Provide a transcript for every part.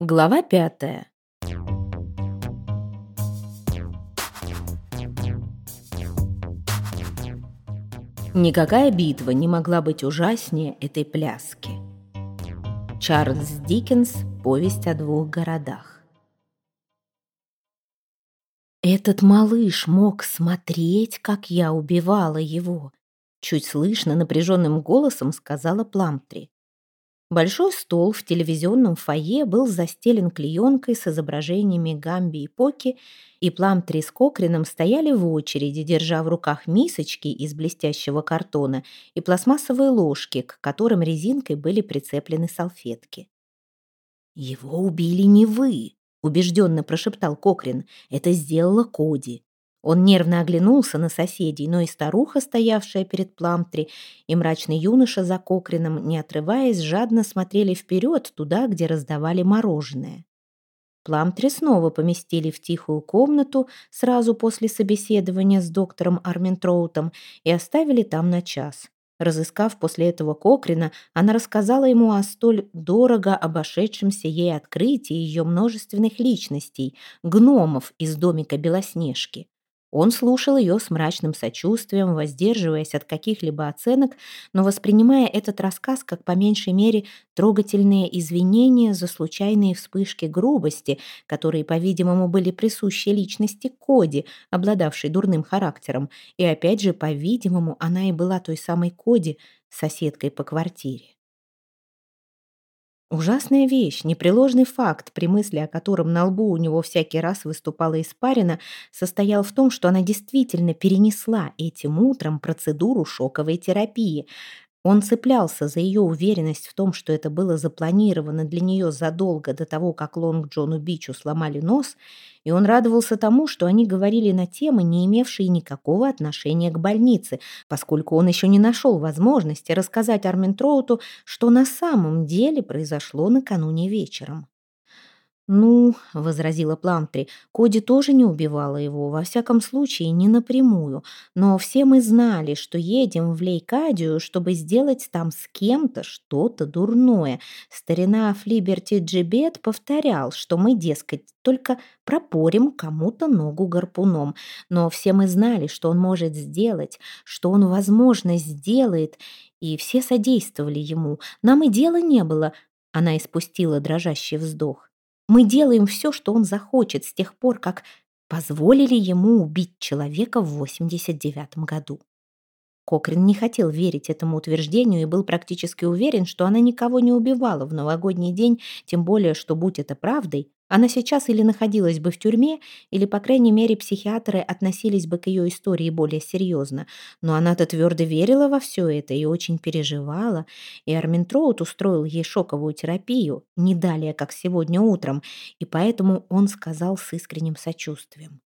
Глава пятая. Никакая битва не могла быть ужаснее этой пляски. Чарльз Диккенс «Повесть о двух городах». Этот малыш мог смотреть, как я убивала его. Чуть слышно, напряженным голосом сказала Пламтри. Большой стол в телевизионном фойе был застелен клеенкой с изображениями Гамби и Поки, и Пламтри с Кокрином стояли в очереди, держа в руках мисочки из блестящего картона и пластмассовые ложки, к которым резинкой были прицеплены салфетки. «Его убили не вы», — убежденно прошептал Кокрин. «Это сделала Коди. Он нервно оглянулся на соседей, но и старуха, стоявшая перед Пламтри, и мрачный юноша за Кокрином, не отрываясь, жадно смотрели вперед, туда, где раздавали мороженое. Пламтри снова поместили в тихую комнату сразу после собеседования с доктором Арментроутом и оставили там на час. Разыскав после этого Кокрина, она рассказала ему о столь дорого обошедшемся ей открытии ее множественных личностей, гномов из домика Белоснежки. Он слушал ее с мрачным сочувствием, воздерживаясь от каких-либо оценок, но воспринимая этот рассказ как по меньшей мере трогательные извинения за случайные вспышки грубости, которые, по-видимому, были присущи личности Коди, обладавшей дурным характером. И опять же, по-видимому, она и была той самой Коди, соседкой по квартире. Ужасная вещь, непреложный факт, при мысли о котором на лбу у него всякий раз выступала испарина, состоял в том, что она действительно перенесла этим утром процедуру шоковой терапии. Он цеплялся за ее уверенность в том, что это было запланировано для нее задолго до того, как Лонг Джону Бичу сломали нос, и он радовался тому, что они говорили на темы, не имевшие никакого отношения к больнице, поскольку он еще не нашел возможности рассказать Арментроуту, что на самом деле произошло накануне вечером. «Ну», — возразила Пламтри, — «Коди тоже не убивала его, во всяком случае, не напрямую. Но все мы знали, что едем в Лейкадию, чтобы сделать там с кем-то что-то дурное. Старина Флиберти Джибет повторял, что мы, дескать, только пропорим кому-то ногу гарпуном. Но все мы знали, что он может сделать, что он, возможно, сделает, и все содействовали ему. Нам и дела не было». Она испустила дрожащий вздох. Мы делаем все, что он захочет, с тех пор, как позволили ему убить человека в 89 году. Кокрин не хотел верить этому утверждению и был практически уверен, что она никого не убивала в новогодний день, тем более, что, будь это правдой, она сейчас или находилась бы в тюрьме, или, по крайней мере, психиатры относились бы к ее истории более серьезно. Но она-то твердо верила во все это и очень переживала, и Арминтроуд устроил ей шоковую терапию, не далее, как сегодня утром, и поэтому он сказал с искренним сочувствием.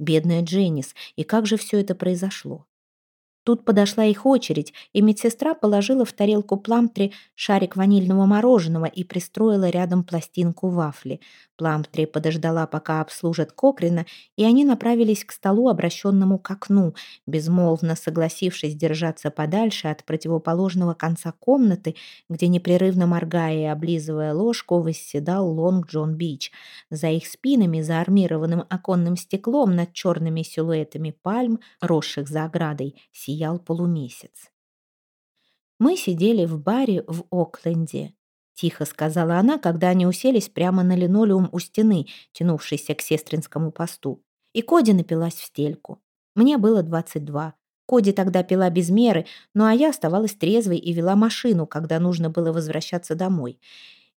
«Бедная Дженнис, и как же все это произошло? Тут подошла их очередь, и медсестра положила в тарелку Пламтри шарик ванильного мороженого и пристроила рядом пластинку вафли. Пламтри подождала, пока обслужат Кокрина, и они направились к столу, обращенному к окну, безмолвно согласившись держаться подальше от противоположного конца комнаты, где, непрерывно моргая и облизывая ложку, восседал Лонг Джон Бич. За их спинами, за армированным оконным стеклом над черными силуэтами пальм, росших за оградой, сиял полумесяц. Мы сидели в баре в Окленде. Тихо сказала она, когда они уселись прямо на линолеум у стены, тянувшейся к сестринскому посту. И Коди напилась в стельку. Мне было 22. Коди тогда пила без меры, ну а я оставалась трезвой и вела машину, когда нужно было возвращаться домой.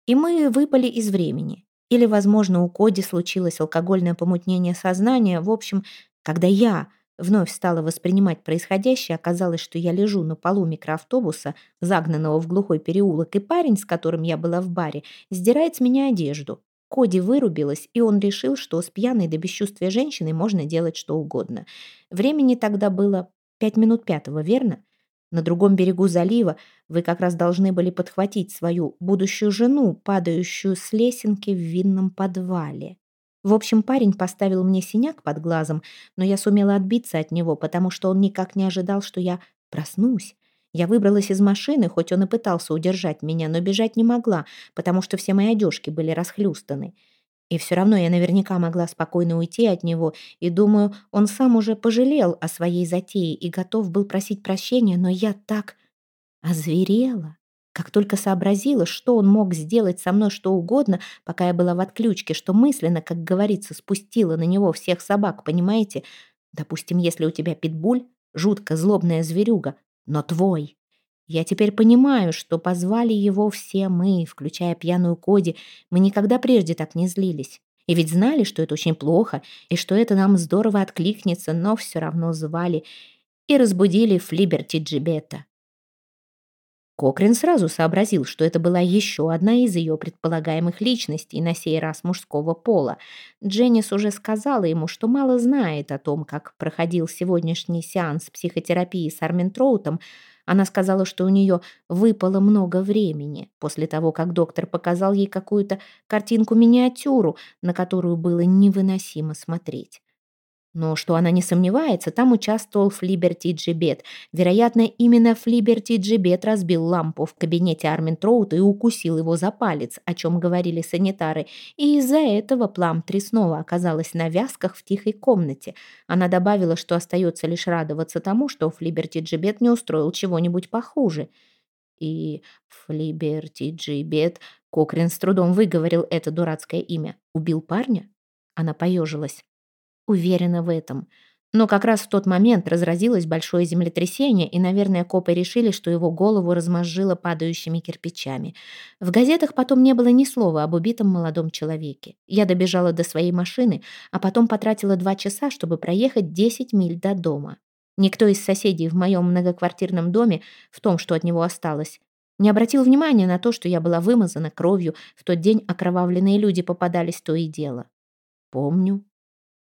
И мы выпали из времени. Или, возможно, у Коди случилось алкогольное помутнение сознания. В общем, когда я Вновь стала воспринимать происходящее, оказалось, что я лежу на полу микроавтобуса, загнанного в глухой переулок, и парень, с которым я была в баре, сдирает с меня одежду. Коди вырубилась, и он решил, что с пьяной до бесчувствия женщиной можно делать что угодно. Времени тогда было пять минут пятого, верно? На другом берегу залива вы как раз должны были подхватить свою будущую жену, падающую с лесенки в винном подвале. В общем, парень поставил мне синяк под глазом, но я сумела отбиться от него, потому что он никак не ожидал, что я проснусь. Я выбралась из машины, хоть он и пытался удержать меня, но бежать не могла, потому что все мои одежки были расхлюстаны. И все равно я наверняка могла спокойно уйти от него, и, думаю, он сам уже пожалел о своей затее и готов был просить прощения, но я так озверела. Как только сообразила, что он мог сделать со мной что угодно, пока я была в отключке, что мысленно, как говорится, спустила на него всех собак, понимаете? Допустим, если у тебя питбуль, жутко злобная зверюга, но твой. Я теперь понимаю, что позвали его все мы, включая пьяную Коди. Мы никогда прежде так не злились. И ведь знали, что это очень плохо, и что это нам здорово откликнется, но все равно звали и разбудили Флиберти Джибета. Кокрин сразу сообразил, что это была еще одна из ее предполагаемых личностей, на сей раз мужского пола. Дженнис уже сказала ему, что мало знает о том, как проходил сегодняшний сеанс психотерапии с Армин Троутом, она сказала, что у нее выпало много времени после того, как доктор показал ей какую-то картинку-миниатюру, на которую было невыносимо смотреть. Но что она не сомневается, там участвовал Флиберти Джибет. Вероятно, именно Флиберти Джибет разбил лампу в кабинете Армин Троута и укусил его за палец, о чем говорили санитары. И из-за этого Пламтри снова оказалась на вязках в тихой комнате. Она добавила, что остается лишь радоваться тому, что Флиберти Джибет не устроил чего-нибудь похуже. И Флиберти Джибет... Кокрин с трудом выговорил это дурацкое имя. Убил парня? Она поежилась. Уверена в этом. Но как раз в тот момент разразилось большое землетрясение, и, наверное, копы решили, что его голову размозжило падающими кирпичами. В газетах потом не было ни слова об убитом молодом человеке. Я добежала до своей машины, а потом потратила два часа, чтобы проехать 10 миль до дома. Никто из соседей в моем многоквартирном доме, в том, что от него осталось, не обратил внимания на то, что я была вымазана кровью, в тот день окровавленные люди попадались то и дело. Помню,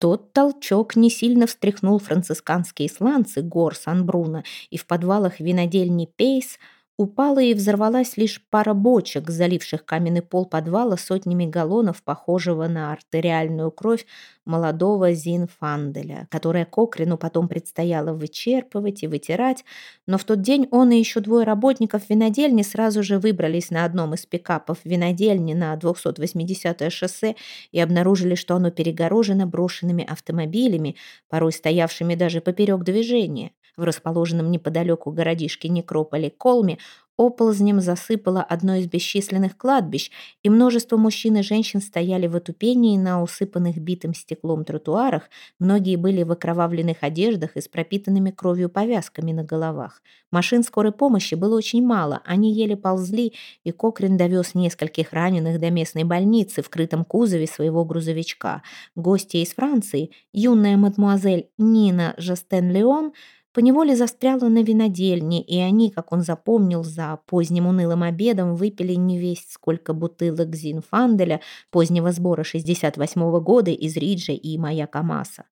тот толчок не сильно встряхнул францисканские сланцы гор Сан-Бруно, и в подвалах винодельни Пейс Упала и взорвалась лишь пара бочек, заливших каменный пол подвала сотнями галлонов, похожего на артериальную кровь молодого Зинфанделя, которая Кокрину потом предстояло вычерпывать и вытирать, но в тот день он и еще двое работников винодельни сразу же выбрались на одном из пикапов винодельни на 280-е шоссе и обнаружили, что оно перегорожено брошенными автомобилями, порой стоявшими даже поперек движения. В расположенном неподалеку городишке Некрополе Колме оползнем засыпало одно из бесчисленных кладбищ, и множество мужчин и женщин стояли в отупении на усыпанных битым стеклом тротуарах, многие были в окровавленных одеждах и с пропитанными кровью повязками на головах. Машин скорой помощи было очень мало, они еле ползли, и Кокрин довез нескольких раненых до местной больницы в крытом кузове своего грузовичка. Гости из Франции, юная мадмуазель Нина Жестен-Леон, поневоле застряла на винодельне, и они, как он запомнил, за поздним унылым обедом выпили не весть сколько бутылок Зинфанделя позднего сбора 68-го года из Риджа и Маяка Маса.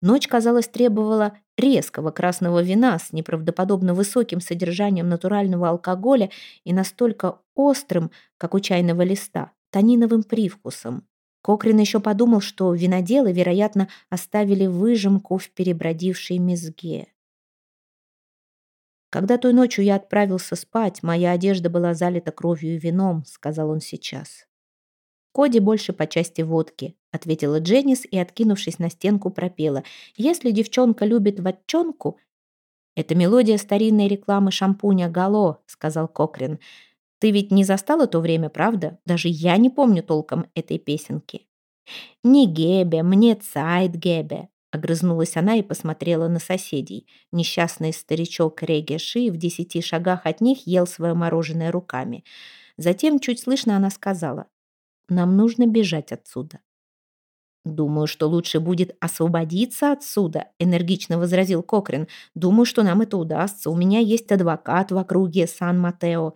Ночь, казалось, требовала резкого красного вина с неправдоподобно высоким содержанием натурального алкоголя и настолько острым, как у чайного листа, тониновым привкусом. Кокрин еще подумал, что виноделы, вероятно, оставили выжимку в перебродившей мезге. «Когда той ночью я отправился спать, моя одежда была залита кровью и вином», — сказал он сейчас. «Коди больше по части водки», — ответила Дженнис и, откинувшись на стенку, пропела. «Если девчонка любит ватчонку...» «Это мелодия старинной рекламы шампуня «Гало», — сказал Кокрин. «Ты ведь не застала то время, правда? Даже я не помню толком этой песенки». «Не Гебе, мне Цайт Гебе», Огрызнулась она и посмотрела на соседей. Несчастный старичок Регеши в десяти шагах от них ел свое мороженое руками. Затем, чуть слышно, она сказала, «Нам нужно бежать отсюда». «Думаю, что лучше будет освободиться отсюда», — энергично возразил Кокрин. «Думаю, что нам это удастся. У меня есть адвокат в округе Сан-Матео,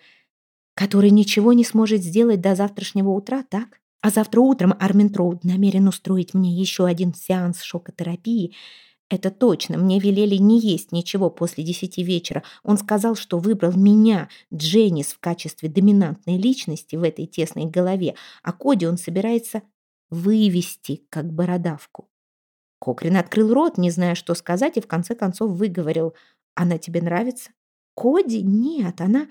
который ничего не сможет сделать до завтрашнего утра, так?» А завтра утром Армин Троуд намерен устроить мне еще один сеанс шокотерапии. Это точно, мне велели не есть ничего после десяти вечера. Он сказал, что выбрал меня, Дженнис, в качестве доминантной личности в этой тесной голове, а Коди он собирается вывести, как бородавку. Кокрин открыл рот, не зная, что сказать, и в конце концов выговорил. «Она тебе нравится?» Коди? Нет, она...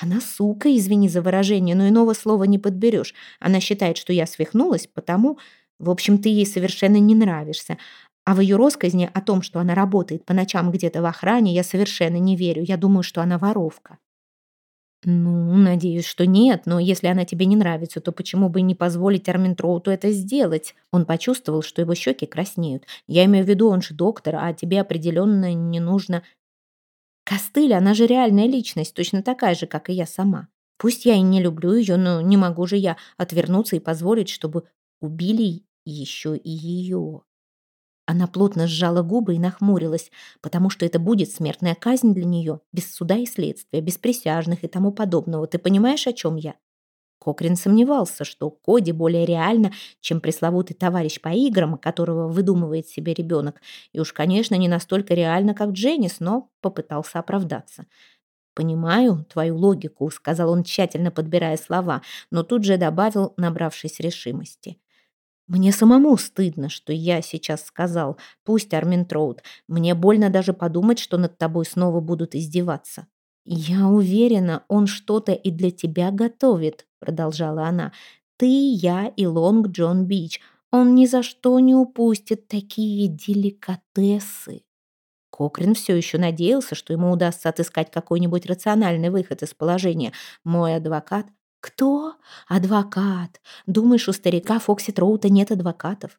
Она сука, извини за выражение, но иного слова не подберешь. Она считает, что я свихнулась, потому... В общем, ты ей совершенно не нравишься. А в ее росказне о том, что она работает по ночам где-то в охране, я совершенно не верю. Я думаю, что она воровка. Ну, надеюсь, что нет, но если она тебе не нравится, то почему бы не позволить Арминтроуту это сделать? Он почувствовал, что его щеки краснеют. Я имею в виду, он же доктор, а тебе определенно не нужно... Костыль, она же реальная личность, точно такая же, как и я сама. Пусть я и не люблю ее, но не могу же я отвернуться и позволить, чтобы убили еще и ее. Она плотно сжала губы и нахмурилась, потому что это будет смертная казнь для нее, без суда и следствия, без присяжных и тому подобного. Ты понимаешь, о чем я? Кокрин сомневался, что Коди более реально, чем пресловутый товарищ по играм, которого выдумывает себе ребенок. И уж, конечно, не настолько реально, как Дженнис, но попытался оправдаться. «Понимаю твою логику», — сказал он, тщательно подбирая слова, но тут же добавил, набравшись решимости. Мне самому стыдно, что я сейчас сказал. Пусть, Армин Троуд, мне больно даже подумать, что над тобой снова будут издеваться. Я уверена, он что-то и для тебя готовит, продолжала она. Ты, я и Лонг Джон Бич. Он ни за что не упустит такие деликатесы. Кокрин все еще надеялся, что ему удастся отыскать какой-нибудь рациональный выход из положения. Мой адвокат «Кто? Адвокат. Думаешь, у старика Фокси Троута нет адвокатов?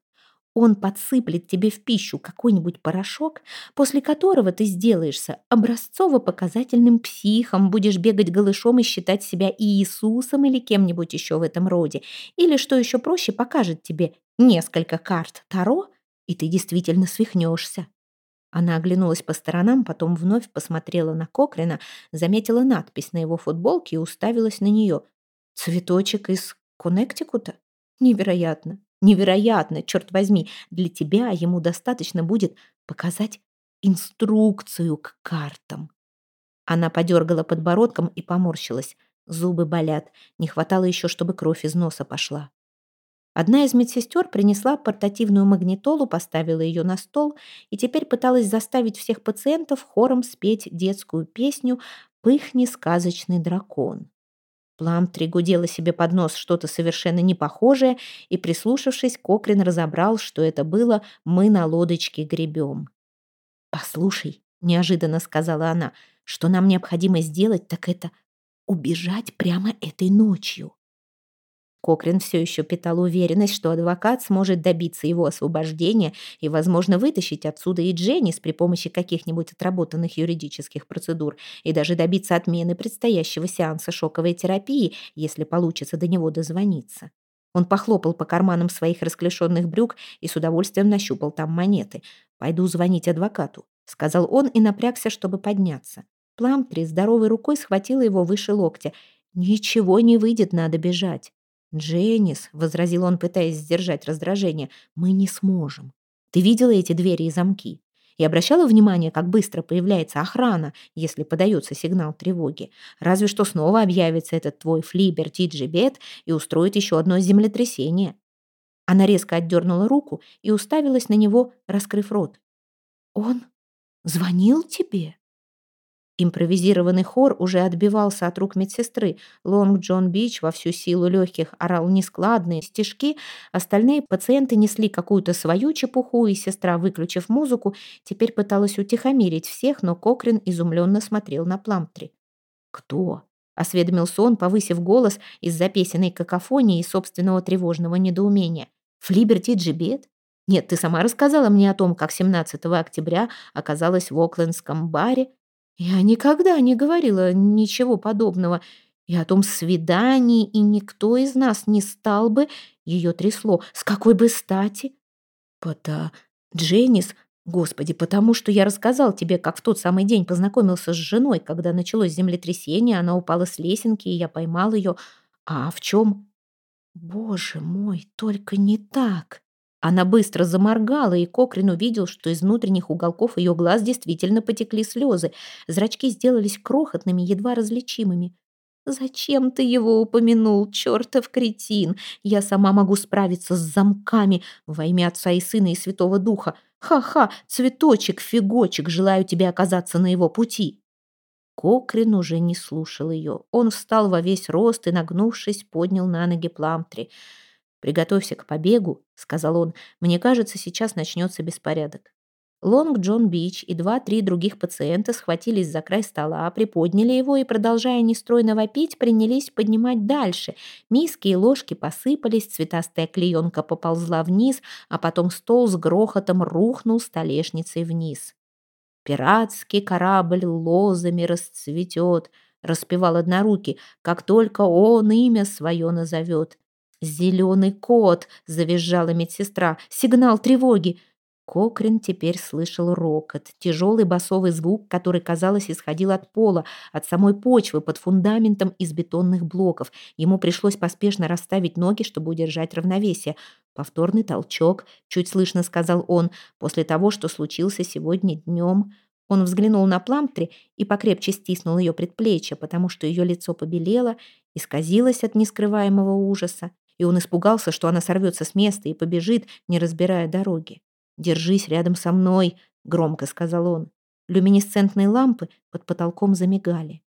Он подсыплет тебе в пищу какой-нибудь порошок, после которого ты сделаешься образцово-показательным психом, будешь бегать голышом и считать себя Иисусом или кем-нибудь еще в этом роде. Или, что еще проще, покажет тебе несколько карт Таро, и ты действительно свихнешься. Она оглянулась по сторонам, потом вновь посмотрела на Кокрина, заметила надпись на его футболке и уставилась на нее. Цветочек из Коннектикута? Невероятно, невероятно, черт возьми. Для тебя ему достаточно будет показать инструкцию к картам. Она подергала подбородком и поморщилась. Зубы болят. Не хватало еще, чтобы кровь из носа пошла. Одна из медсестер принесла портативную магнитолу, поставила ее на стол и теперь пыталась заставить всех пациентов хором спеть детскую песню «Пыхни, сказочный дракон». Пламтри гудела себе под нос что-то совершенно непохожее, и, прислушавшись, Кокрин разобрал, что это было «мы на лодочке гребем». «Послушай», — неожиданно сказала она, — «что нам необходимо сделать, так это убежать прямо этой ночью». Кокрин все еще питал уверенность, что адвокат сможет добиться его освобождения и, возможно, вытащить отсюда и Дженнис при помощи каких-нибудь отработанных юридических процедур и даже добиться отмены предстоящего сеанса шоковой терапии, если получится до него дозвониться. Он похлопал по карманам своих расклешенных брюк и с удовольствием нащупал там монеты. «Пойду звонить адвокату», — сказал он и напрягся, чтобы подняться. Пламтри здоровой рукой схватила его выше локтя. «Ничего не выйдет, надо бежать». «Дженнис», — возразил он, пытаясь сдержать раздражение, — «мы не сможем. Ты видела эти двери и замки? И обращала внимание, как быстро появляется охрана, если подается сигнал тревоги. Разве что снова объявится этот твой флибер Тиджибет и устроит еще одно землетрясение». Она резко отдернула руку и уставилась на него, раскрыв рот. «Он звонил тебе?» Импровизированный хор уже отбивался от рук медсестры. Лонг Джон Бич во всю силу легких орал нескладные стишки. Остальные пациенты несли какую-то свою чепуху, и сестра, выключив музыку, теперь пыталась утихомирить всех, но Кокрин изумленно смотрел на Пламтри. «Кто?» — осведомился он, повысив голос из-за песенной какофонии и собственного тревожного недоумения. «Флиберти Джибет? Нет, ты сама рассказала мне о том, как 17 октября оказалась в Оклендском баре, я никогда не говорила ничего подобного. И о том свидании, и никто из нас не стал бы... Ее трясло. С какой бы стати? Пота... Дженнис... Господи, потому что я рассказал тебе, как в тот самый день познакомился с женой, когда началось землетрясение, она упала с лесенки, и я поймал ее. А в чем? Боже мой, только не так. Она быстро заморгала, и Кокрин увидел, что из внутренних уголков ее глаз действительно потекли слезы. Зрачки сделались крохотными, едва различимыми. «Зачем ты его упомянул, чертов кретин? Я сама могу справиться с замками во имя Отца и Сына и Святого Духа. Ха-ха, цветочек, фигочек, желаю тебе оказаться на его пути». Кокрин уже не слушал ее. Он встал во весь рост и, нагнувшись, поднял на ноги Пламтри. «Приготовься к побегу», — сказал он. «Мне кажется, сейчас начнется беспорядок». Лонг Джон Бич и два-три других пациента схватились за край стола, приподняли его и, продолжая нестройно вопить, принялись поднимать дальше. Миски и ложки посыпались, цветастая клеенка поползла вниз, а потом стол с грохотом рухнул столешницей вниз. «Пиратский корабль лозами расцветет», — распевал однорукий, «как только он имя свое назовет». «Зеленый кот!» — завизжала медсестра. «Сигнал тревоги!» Кокрин теперь слышал рокот, тяжелый басовый звук, который, казалось, исходил от пола, от самой почвы под фундаментом из бетонных блоков. Ему пришлось поспешно расставить ноги, чтобы удержать равновесие. Повторный толчок, чуть слышно сказал он, после того, что случился сегодня днем. Он взглянул на Пламтри и покрепче стиснул ее предплечье, потому что ее лицо побелело, исказилось от нескрываемого ужаса, и он испугался, что она сорвется с места и побежит, не разбирая дороги. «Держись рядом со мной», — громко сказал он. Люминесцентные лампы под потолком замигали.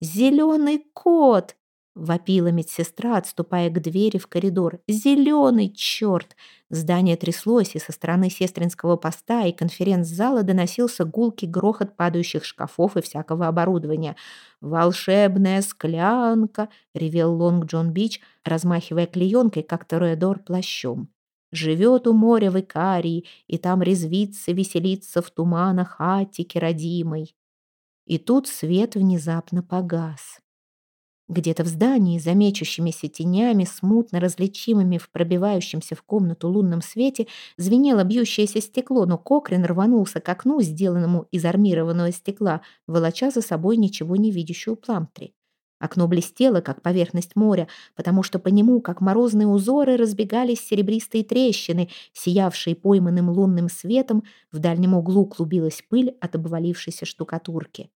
«Зеленый кот!» — вопила медсестра, отступая к двери в коридор. «Зеленый черт!» Здание тряслось, и со стороны сестринского поста и конференц-зала доносился гулкий грохот падающих шкафов и всякого оборудования. «Волшебная склянка!» — ревел Лонг Джон Бич, размахивая клеенкой, как Тореадор, плащом. Живет у моря в Икарии, и там резвится, веселится в туманах Атики родимой. И тут свет внезапно погас. Где-то в здании, замечущимися тенями, смутно различимыми в пробивающемся в комнату лунном свете, звенело бьющееся стекло, но Кокрин рванулся к окну, сделанному из армированного стекла, волоча за собой ничего не видящую Пламтри. Окно блестело, как поверхность моря, потому что по нему, как морозные узоры, разбегались серебристые трещины, сиявшие пойманным лунным светом, в дальнем углу клубилась пыль от обвалившейся штукатурки.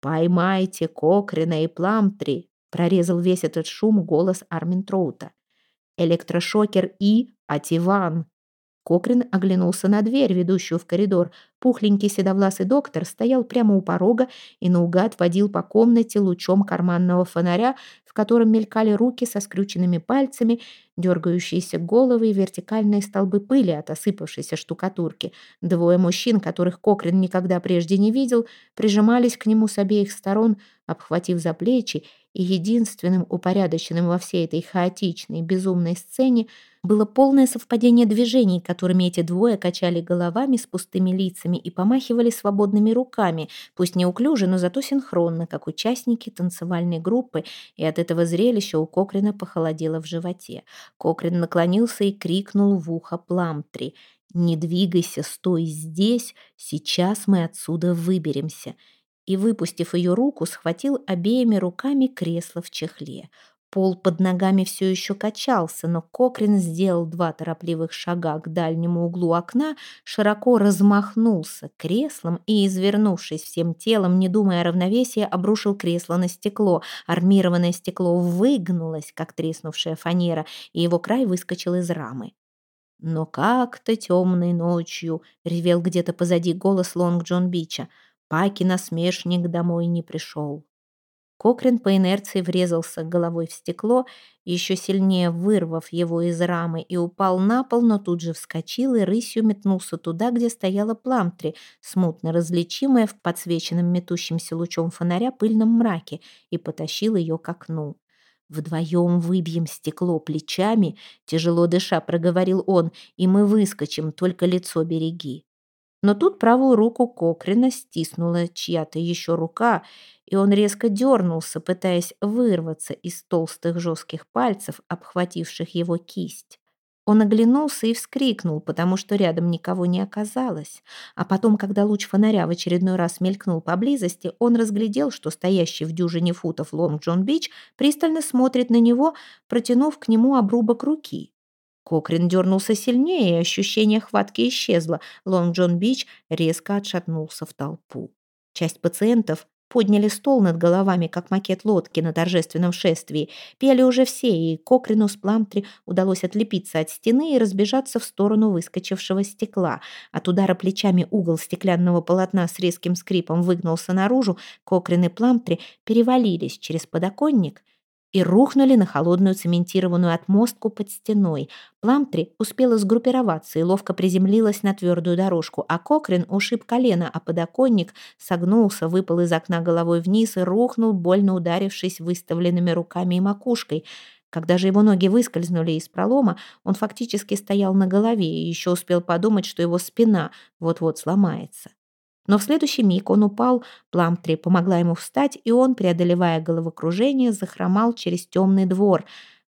«Поймайте Кокрина и Пламтри!» — прорезал весь этот шум голос Армин Троута. «Электрошокер и Ативан!» Кокрин оглянулся на дверь, ведущую в коридор. Пухленький седовласый доктор стоял прямо у порога и наугад водил по комнате лучом карманного фонаря, в котором мелькали руки со скрюченными пальцами, дергающиеся головы и вертикальные столбы пыли от осыпавшейся штукатурки. Двое мужчин, которых Кокрин никогда прежде не видел, прижимались к нему с обеих сторон, обхватив за плечи, и единственным упорядоченным во всей этой хаотичной, безумной сцене было полное совпадение движений, которыми эти двое качали головами с пустыми лицами и помахивали свободными руками, пусть неуклюже, но зато синхронно, как участники танцевальной группы, и от этого зрелища у Кокрина похолодело в животе. Кокрин наклонился и крикнул в ухо Пламтри. «Не двигайся, стой здесь, сейчас мы отсюда выберемся» и, выпустив ее руку, схватил обеими руками кресло в чехле. Пол под ногами все еще качался, но Кокрин сделал два торопливых шага к дальнему углу окна, широко размахнулся креслом и, извернувшись всем телом, не думая о равновесии, обрушил кресло на стекло. Армированное стекло выгнулось, как треснувшая фанера, и его край выскочил из рамы. Но как-то темной ночью ревел где-то позади голос Лонг Джон Бича. Паки насмешник домой не пришел. Кокрин по инерции врезался головой в стекло, еще сильнее вырвав его из рамы, и упал на пол, но тут же вскочил и рысью метнулся туда, где стояла Пламтри, смутно различимая в подсвеченном метущимся лучом фонаря пыльном мраке, и потащил ее к окну. «Вдвоем выбьем стекло плечами», — тяжело дыша проговорил он, «и мы выскочим, только лицо береги». Но тут правую руку Кокрина стиснула чья-то еще рука, и он резко дернулся, пытаясь вырваться из толстых жестких пальцев, обхвативших его кисть. Он оглянулся и вскрикнул, потому что рядом никого не оказалось. А потом, когда луч фонаря в очередной раз мелькнул поблизости, он разглядел, что стоящий в дюжине футов Лонг Джон Бич пристально смотрит на него, протянув к нему обрубок руки. Кокрин дернулся сильнее, и ощущение хватки исчезло. Лонг Джон Бич резко отшатнулся в толпу. Часть пациентов подняли стол над головами, как макет лодки на торжественном шествии. Пели уже все, и Кокрину с Пламтри удалось отлепиться от стены и разбежаться в сторону выскочившего стекла. От удара плечами угол стеклянного полотна с резким скрипом выгнулся наружу, Кокрин и Пламтри перевалились через подоконник и рухнули на холодную цементированную отмостку под стеной. Пламтри успела сгруппироваться и ловко приземлилась на твердую дорожку, а Кокрин ушиб колено, а подоконник согнулся, выпал из окна головой вниз и рухнул, больно ударившись выставленными руками и макушкой. Когда же его ноги выскользнули из пролома, он фактически стоял на голове и еще успел подумать, что его спина вот-вот сломается. Но в следующий миг он упал, Пламтри помогла ему встать, и он, преодолевая головокружение, захромал через темный двор.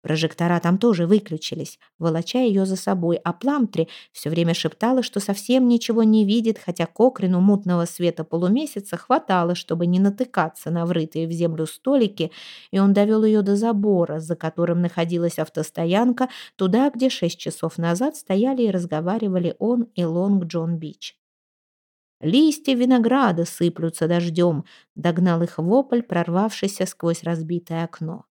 Прожектора там тоже выключились, волоча ее за собой, а Пламтри все время шептала, что совсем ничего не видит, хотя Кокрину мутного света полумесяца хватало, чтобы не натыкаться на врытые в землю столики, и он довел ее до забора, за которым находилась автостоянка, туда, где шесть часов назад стояли и разговаривали он и Лонг Джон Бич. Листья винограда сыплются дождем, догнал их вопль, прорвавшийся сквозь разбитое окно.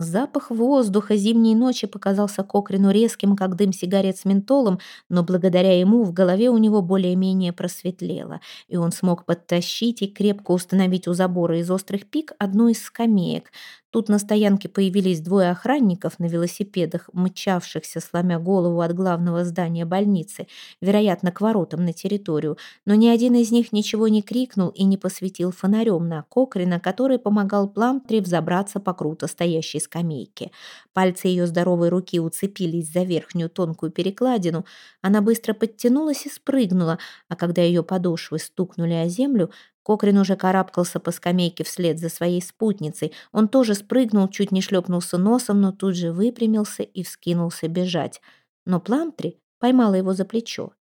Запах воздуха зимней ночи показался Кокрину резким, как дым сигарет с ментолом, но благодаря ему в голове у него более-менее просветлело, и он смог подтащить и крепко установить у забора из острых пик одну из скамеек. Тут на стоянке появились двое охранников на велосипедах, мчавшихся, сломя голову от главного здания больницы, вероятно, к воротам на территорию, но ни один из них ничего не крикнул и не посветил фонарем на Кокрина, который помогал Пламтри взобраться по круто стоящей скамейке. Пальцы ее здоровой руки уцепились за верхнюю тонкую перекладину, она быстро подтянулась и спрыгнула, а когда ее подошвы стукнули о землю, Кокрин уже карабкался по скамейке вслед за своей спутницей. Он тоже спрыгнул, чуть не шлепнулся носом, но тут же выпрямился и вскинулся бежать. Но Пламтри поймала его за плечо.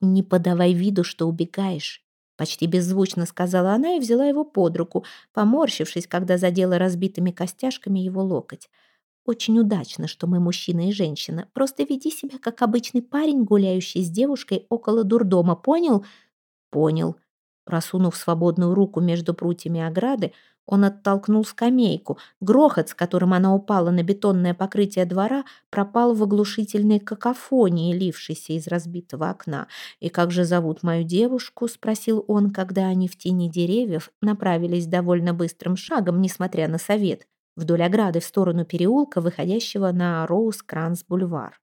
«Не подавай виду, что убегаешь», — почти беззвучно сказала она и взяла его под руку, поморщившись, когда задела разбитыми костяшками его локоть. «Очень удачно, что мы мужчина и женщина. Просто веди себя, как обычный парень, гуляющий с девушкой около дурдома, понял?» «Понял», Просунув свободную руку между прутьями ограды, он оттолкнул скамейку. Грохот, с которым она упала на бетонное покрытие двора, пропал в оглушительной какофонии, лившейся из разбитого окна. «И как же зовут мою девушку?» — спросил он, когда они в тени деревьев направились довольно быстрым шагом, несмотря на совет, вдоль ограды в сторону переулка, выходящего на Роуз-Кранс-бульвар.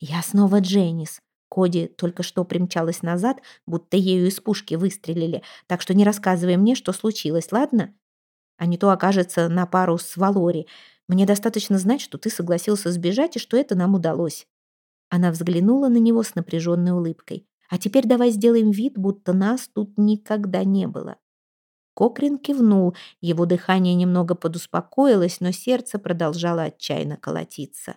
«Я снова Дженнис», Коди только что примчалась назад, будто ею из пушки выстрелили, так что не рассказывай мне, что случилось, ладно? А не то окажется на пару с Валори. Мне достаточно знать, что ты согласился сбежать и что это нам удалось». Она взглянула на него с напряженной улыбкой. «А теперь давай сделаем вид, будто нас тут никогда не было». Кокрин кивнул, его дыхание немного подуспокоилось, но сердце продолжало отчаянно колотиться.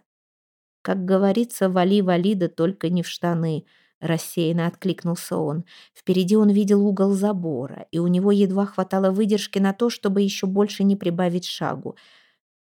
Как говорится, вали, вали, да только не в штаны. Рассеянно откликнулся он. Впереди он видел угол забора, и у него едва хватало выдержки на то, чтобы еще больше не прибавить шагу.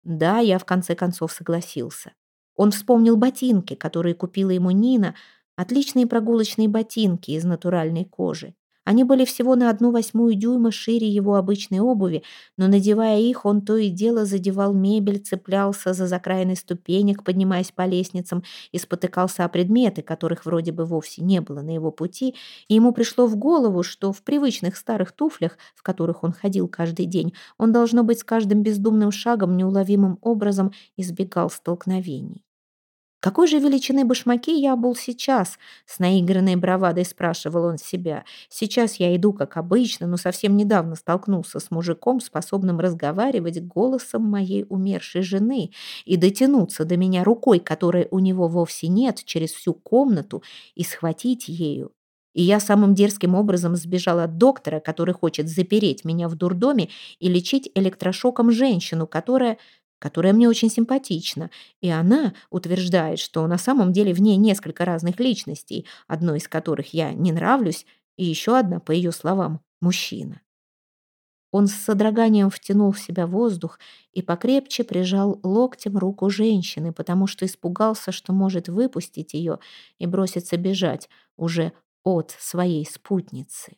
Да, я в конце концов согласился. Он вспомнил ботинки, которые купила ему Нина, отличные прогулочные ботинки из натуральной кожи. Они были всего на одну восьмую дюйма шире его обычной обуви, но, надевая их, он то и дело задевал мебель, цеплялся за закраины ступенек, поднимаясь по лестницам, и спотыкался о предметы, которых вроде бы вовсе не было на его пути, и ему пришло в голову, что в привычных старых туфлях, в которых он ходил каждый день, он, должно быть, с каждым бездумным шагом неуловимым образом избегал столкновений. Какой же величины башмаки я был сейчас? С наигранной бравадой спрашивал он себя. Сейчас я иду как обычно, но совсем недавно столкнулся с мужиком, способным разговаривать голосом моей умершей жены и дотянуться до меня рукой, которой у него вовсе нет, через всю комнату и схватить ею. И я самым дерзким образом сбежал от доктора, который хочет запереть меня в дурдоме и лечить электрошоком женщину, которая которая мне очень симпатична, и она утверждает, что на самом деле в ней несколько разных личностей, одной из которых я не нравлюсь, и еще одна, по ее словам, мужчина. Он с содроганием втянул в себя воздух и покрепче прижал локтем руку женщины, потому что испугался, что может выпустить ее и броситься бежать уже от своей спутницы.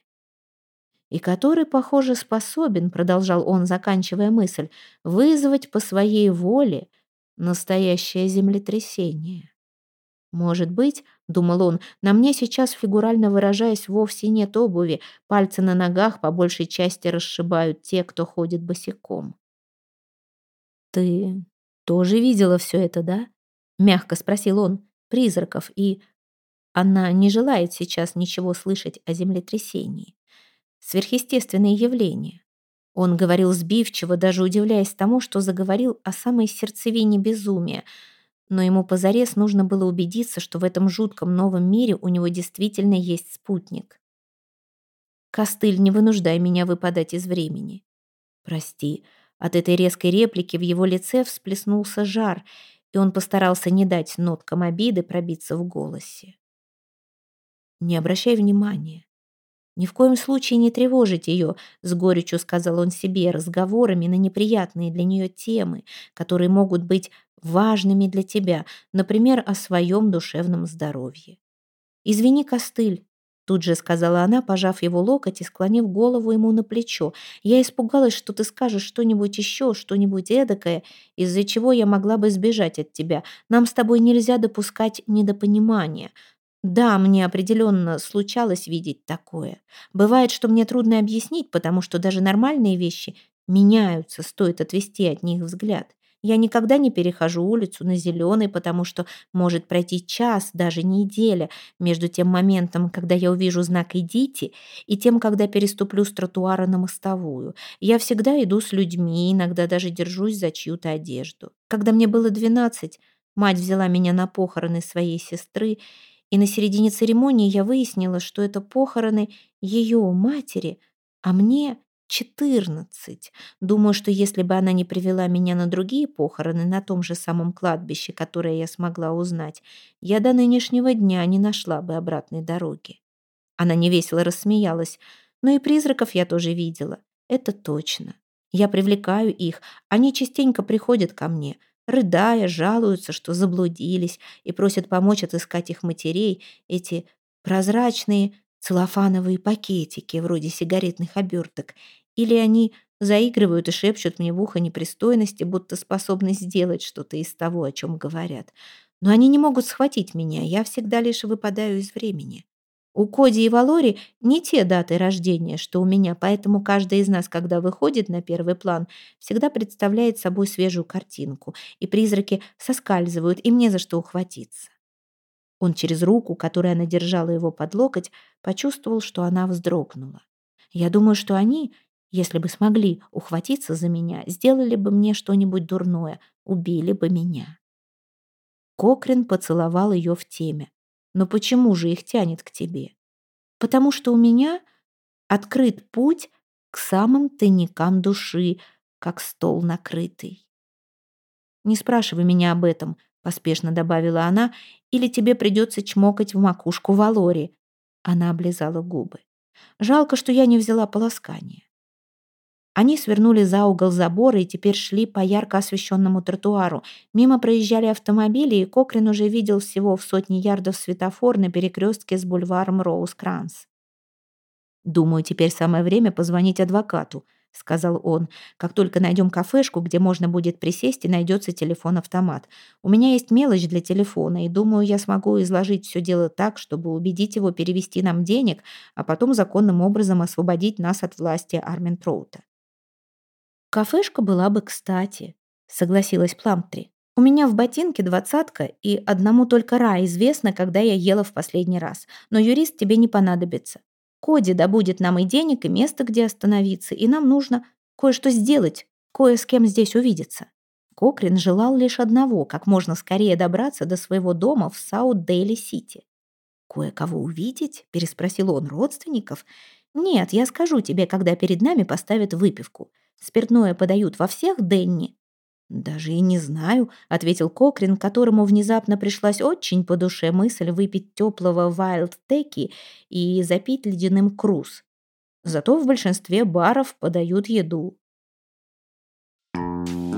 И который, похоже, способен, продолжал он, заканчивая мысль, вызвать по своей воле настоящее землетрясение. Может быть, думал он, на мне сейчас, фигурально выражаясь, вовсе нет обуви, пальцы на ногах по большей части расшибают те, кто ходит босиком. «Ты тоже видела все это, да?» — мягко спросил он. «Призраков, и она не желает сейчас ничего слышать о землетрясении. Сверхъестественные явления. Он говорил сбивчиво, даже удивляясь тому, что заговорил о самой сердцевине безумия — но ему позарез нужно было убедиться, что в этом жутком новом мире у него действительно есть спутник. «Костыль, не вынуждай меня выпадать из времени». «Прости». От этой резкой реплики в его лице всплеснулся жар, и он постарался не дать ноткам обиды пробиться в голосе. «Не обращай внимания. Ни в коем случае не тревожить ее, с горечью сказал он себе, разговорами на неприятные для нее темы, которые могут быть важными для тебя, например, о своем душевном здоровье. «Извини, костыль», — тут же сказала она, пожав его локоть и склонив голову ему на плечо. «Я испугалась, что ты скажешь что-нибудь еще, что-нибудь эдакое, из-за чего я могла бы сбежать от тебя. Нам с тобой нельзя допускать недопонимания». Да, мне определенно случалось видеть такое. Бывает, что мне трудно объяснить, потому что даже нормальные вещи меняются, стоит отвести от них взгляд. Я никогда не перехожу улицу на зеленый, потому что может пройти час, даже неделя, между тем моментом, когда я увижу знак «идите», и тем, когда переступлю с тротуара на мостовую. Я всегда иду с людьми, иногда даже держусь за чью-то одежду. Когда мне было двенадцать, мать взяла меня на похороны своей сестры, и на середине церемонии я выяснила, что это похороны ее матери, а мне Четырнадцать. Думаю, что если бы она не привела меня на другие похороны на том же самом кладбище, которое я смогла узнать, я до нынешнего дня не нашла бы обратной дороги. Она невесело рассмеялась. Но и призраков я тоже видела. Это точно. Я привлекаю их. Они частенько приходят ко мне, рыдая, жалуются, что заблудились, и просят помочь отыскать их матерей, эти прозрачные, целлофановые пакетики, вроде сигаретных оберток, или они заигрывают и шепчут мне в ухо непристойности, будто способны сделать что-то из того, о чем говорят. Но они не могут схватить меня, я всегда лишь выпадаю из времени. У Коди и Валори не те даты рождения, что у меня, поэтому каждый из нас, когда выходит на первый план, всегда представляет собой свежую картинку, и призраки соскальзывают, и мне за что ухватиться. Он через руку, которой она держала его под локоть, почувствовал, что она вздрогнула. Я думаю, что они, если бы смогли ухватиться за меня, сделали бы мне что-нибудь дурное, убили бы меня. Кокрин поцеловал ее в теме. «Но почему же их тянет к тебе?» «Потому что у меня открыт путь к самым тайникам души, как стол накрытый». «Не спрашивай меня об этом», — поспешно добавила она или тебе придется чмокать в макушку Валори». Она облизала губы. «Жалко, что я не взяла полоскание». Они свернули за угол забора и теперь шли по ярко освещенному тротуару. Мимо проезжали автомобили, и Кокрин уже видел всего в сотни ярдов светофор на перекрестке с бульваром Роуз-Кранс. «Думаю, теперь самое время позвонить адвокату», — сказал он. «Как только найдем кафешку, где можно будет присесть и найдется телефон-автомат. У меня есть мелочь для телефона, и думаю, я смогу изложить все дело так, чтобы убедить его перевести нам денег, а потом законным образом освободить нас от власти Армин Троута». «Кафешка была бы кстати», — согласилась Пламтри. «У меня в ботинке двадцатка, и одному только Ра известно, когда я ела в последний раз. Но юрист тебе не понадобится. Коди добудет нам и денег, и место, где остановиться, и нам нужно кое-что сделать, кое с кем здесь увидеться. Кокрин желал лишь одного, как можно скорее добраться до своего дома в Саут-Дейли-Сити. «Кое-кого увидеть?» — переспросил он. «Родственников?» «Нет, я скажу тебе, когда перед нами поставят выпивку. Спиртное подают во всех Денни?» «Даже и не знаю», — ответил Кокрин, которому внезапно пришлась очень по душе мысль выпить теплого вайлд-теки и запить ледяным круз. «Зато в большинстве баров подают еду». Thank you.